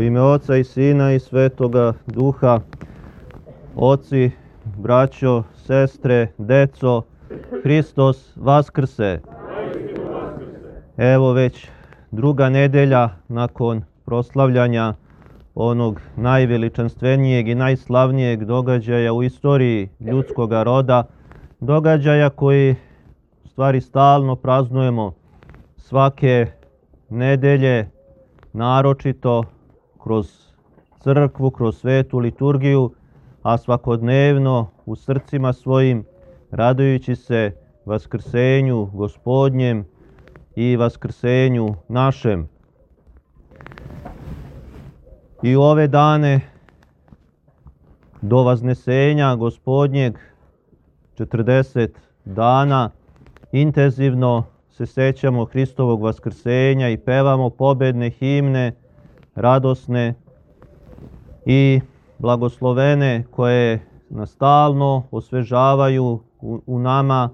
U ime Oca i Sina i Svetoga Duha, oci, braćo, sestre, deco, Hristos Vaskrse. Evo već druga nedelja nakon proslavljanja onog najveličanstvenijeg i najslavnijeg događaja u istoriji ljudskog roda, događaja koji stvari stalno praznujemo svake nedelje, naročito kroz crkvu, kroz svetu liturgiju, a svakodnevno u srcima svojim, radujući se vaskrsenju gospodnjem i vaskrsenju našem. I ove dane do vaznesenja gospodnjeg 40 dana intenzivno se sećamo Hristovog vaskrsenja i pevamo pobedne himne, radosne i blagoslovene koje nas stalno osvežavaju u, nama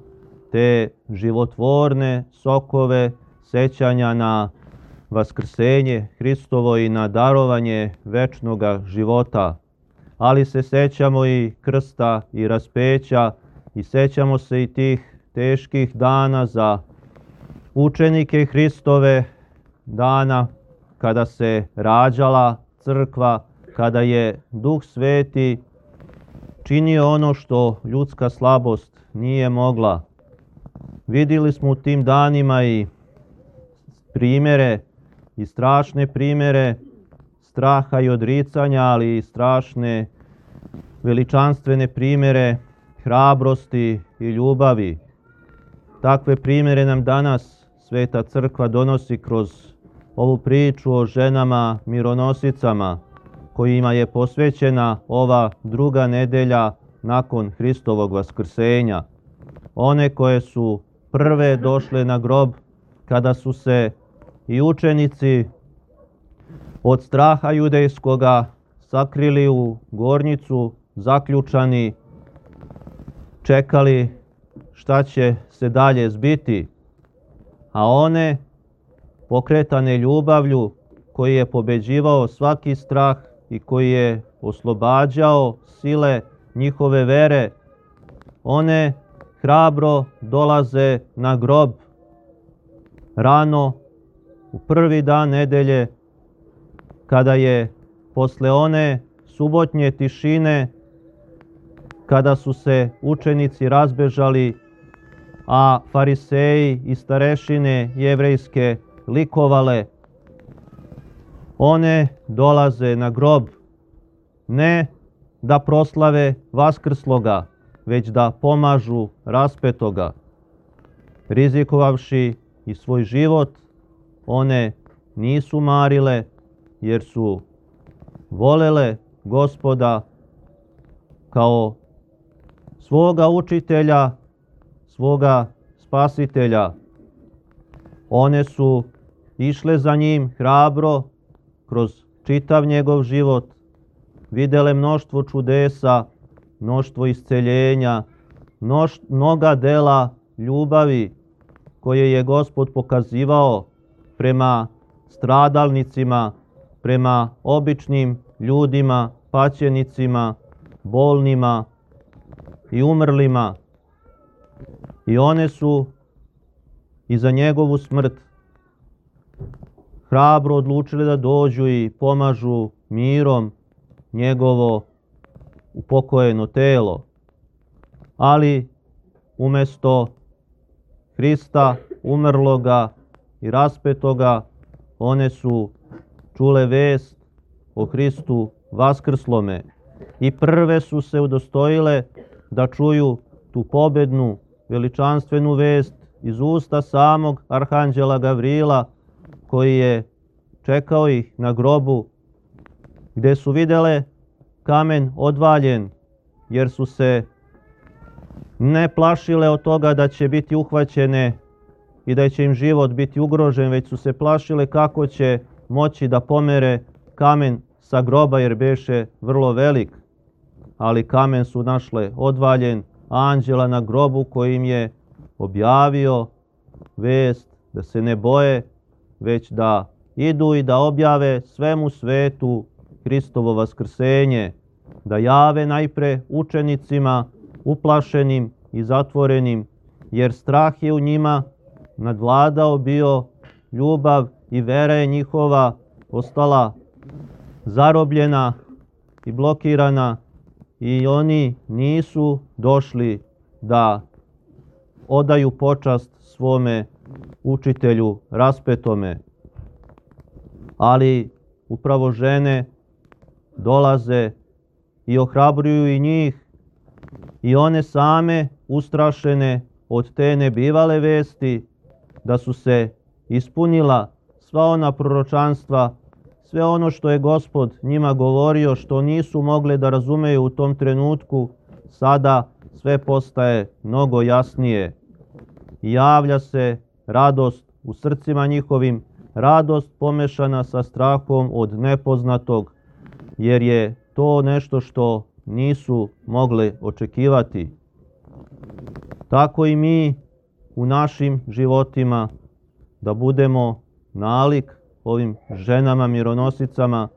te životvorne sokove sećanja na vaskrsenje Hristovo i na darovanje večnog života. Ali se sećamo i krsta i raspeća i sećamo se i tih teških dana za učenike Hristove, dana kada se rađala crkva, kada je Duh Sveti činio ono što ljudska slabost nije mogla. Vidili smo u tim danima i primere i strašne primere straha i odricanja, ali i strašne veličanstvene primere hrabrosti i ljubavi. Takve primere nam danas Sveta Crkva donosi kroz ovu priču o ženama mironosicama, kojima je posvećena ova druga nedelja nakon Hristovog vaskrsenja. One koje su prve došle na grob kada su se i učenici od straha judejskoga sakrili u gornicu, zaključani, čekali šta će se dalje zbiti, a one, pokretane ljubavlju, koji je pobeđivao svaki strah i koji je oslobađao sile njihove vere, one hrabro dolaze na grob. Rano u prvi dan nedelje kada je posle one subotnje tišine kada su se učenici razbežali a fariseji i starešine jevrejske likovale one dolaze na grob ne da proslave vaskrsloga već da pomažu raspetoga rizikovavši i svoj život one nisu marile jer su volele gospoda kao svoga učitelja, svoga spasitelja. One su išle za njim hrabro kroz čitav njegov život, videle mnoštvo čudesa, mnoštvo isceljenja, mnoš, mnoga dela ljubavi koje je gospod pokazivao prema stradalnicima, prema običnim ljudima, paćenicima, bolnima i umrlima. I one su i za njegovu smrt hrabro odlučili da dođu i pomažu mirom njegovo upokojeno telo. Ali umesto Hrista umrloga i raspetoga, one su čule vest o Hristu vaskrslome i prve su se udostojile da čuju tu pobednu veličanstvenu vest iz usta samog arhanđela Gavrila koji je čekao ih na grobu gde su videle kamen odvaljen jer su se ne plašile od toga da će biti uhvaćene i da će im život biti ugrožen, već su se plašile kako će moći da pomere kamen sa groba jer beše vrlo velik. Ali kamen su našle odvaljen, anđela na grobu kojim je objavio vest da se ne boje, već da idu i da objave svemu svetu Hristovo vaskrsenje, da jave najpre učenicima uplašenim i zatvorenim, jer strah je u njima nadvladao bio ljubav i vera je njihova ostala zarobljena i blokirana i oni nisu došli da odaju počast svome učitelju raspetome. Ali upravo žene dolaze i ohrabruju i njih i one same ustrašene od te nebivale vesti da su se ispunila sva ona proročanstva, sve ono što je gospod njima govorio, što nisu mogle da razumeju u tom trenutku, sada sve postaje mnogo jasnije. Javlja se radost u srcima njihovim, radost pomešana sa strahom od nepoznatog, jer je to nešto što nisu mogle očekivati. Tako i mi u našim životima da budemo nalik ovim ženama mironosicama,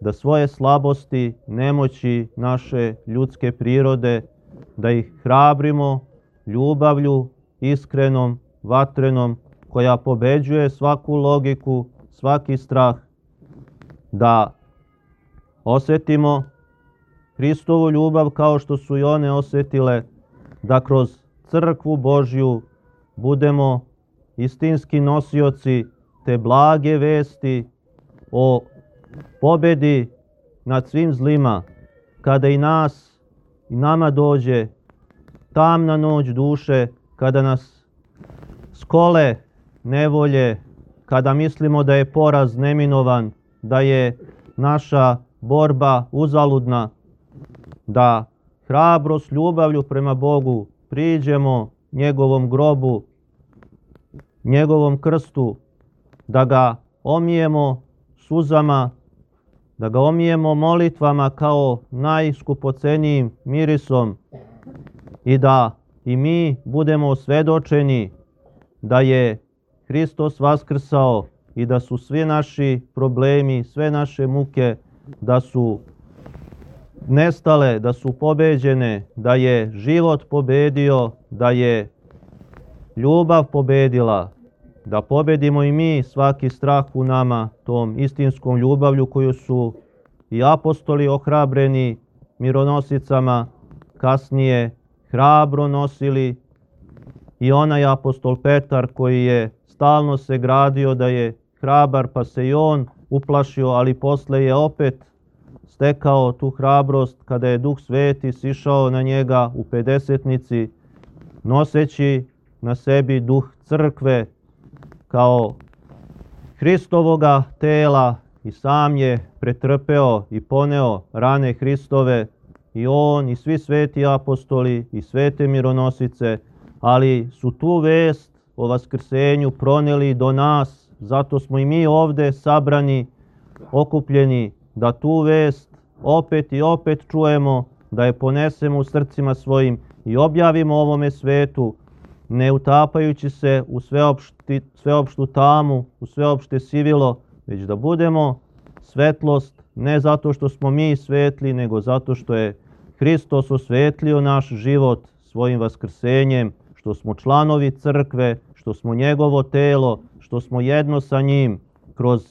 da svoje slabosti, nemoći naše ljudske prirode, da ih hrabrimo ljubavlju, iskrenom, vatrenom, koja pobeđuje svaku logiku, svaki strah, da osetimo Hristovu ljubav kao što su i one osetile, da kroz crkvu Božju budemo istinski nosioci te blage vesti o pobedi nad svim zlima, kada i nas i nama dođe tamna noć duše, kada nas skole nevolje, kada mislimo da je poraz neminovan, da je naša borba uzaludna, da hrabro s ljubavlju prema Bogu priđemo njegovom grobu, njegovom krstu, da ga omijemo suzama, da ga omijemo molitvama kao najskupocenijim mirisom i da i mi budemo svedočeni da je Hristos vaskrsao i da su svi naši problemi, sve naše muke, da su nestale, da su pobeđene, da je život pobedio, da je ljubav pobedila, da pobedimo i mi svaki strah u nama tom istinskom ljubavlju koju su i apostoli ohrabreni mironosicama kasnije hrabro nosili i onaj apostol Petar koji je stalno se gradio da je hrabar pa se i on uplašio, ali posle je opet stekao tu hrabrost kada je Duh Sveti sišao na njega u pedesetnici, noseći na sebi duh crkve kao Hristovoga tela i sam je pretrpeo i poneo rane Hristove i on i svi sveti apostoli i svete mironosice, ali su tu vest o vaskrsenju proneli do nas, zato smo i mi ovde sabrani, okupljeni, da tu vest opet i opet čujemo, da je ponesemo u srcima svojim i objavimo ovome svetu, ne utapajući se u sveopšti, sveopštu tamu, u sveopšte sivilo, već da budemo svetlost ne zato što smo mi svetli, nego zato što je Hristos osvetlio naš život svojim vaskrsenjem, što smo članovi crkve, što smo njegovo telo, što smo jedno sa njim kroz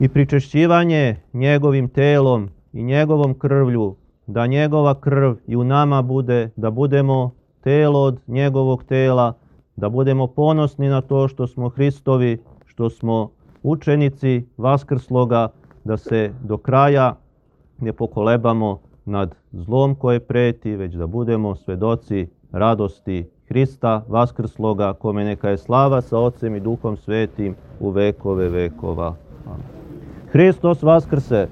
i pričešćivanje njegovim telom i njegovom krvlju, da njegova krv i u nama bude, da budemo telo od njegovog tela, da budemo ponosni na to što smo Hristovi, što smo učenici Vaskrsloga, da se do kraja ne pokolebamo nad zlom koje preti, već da budemo svedoci radosti Hrista Vaskrsloga, kome neka je slava sa Otcem i Duhom Svetim u vekove vekova. Amen. Hristos Vaskrse!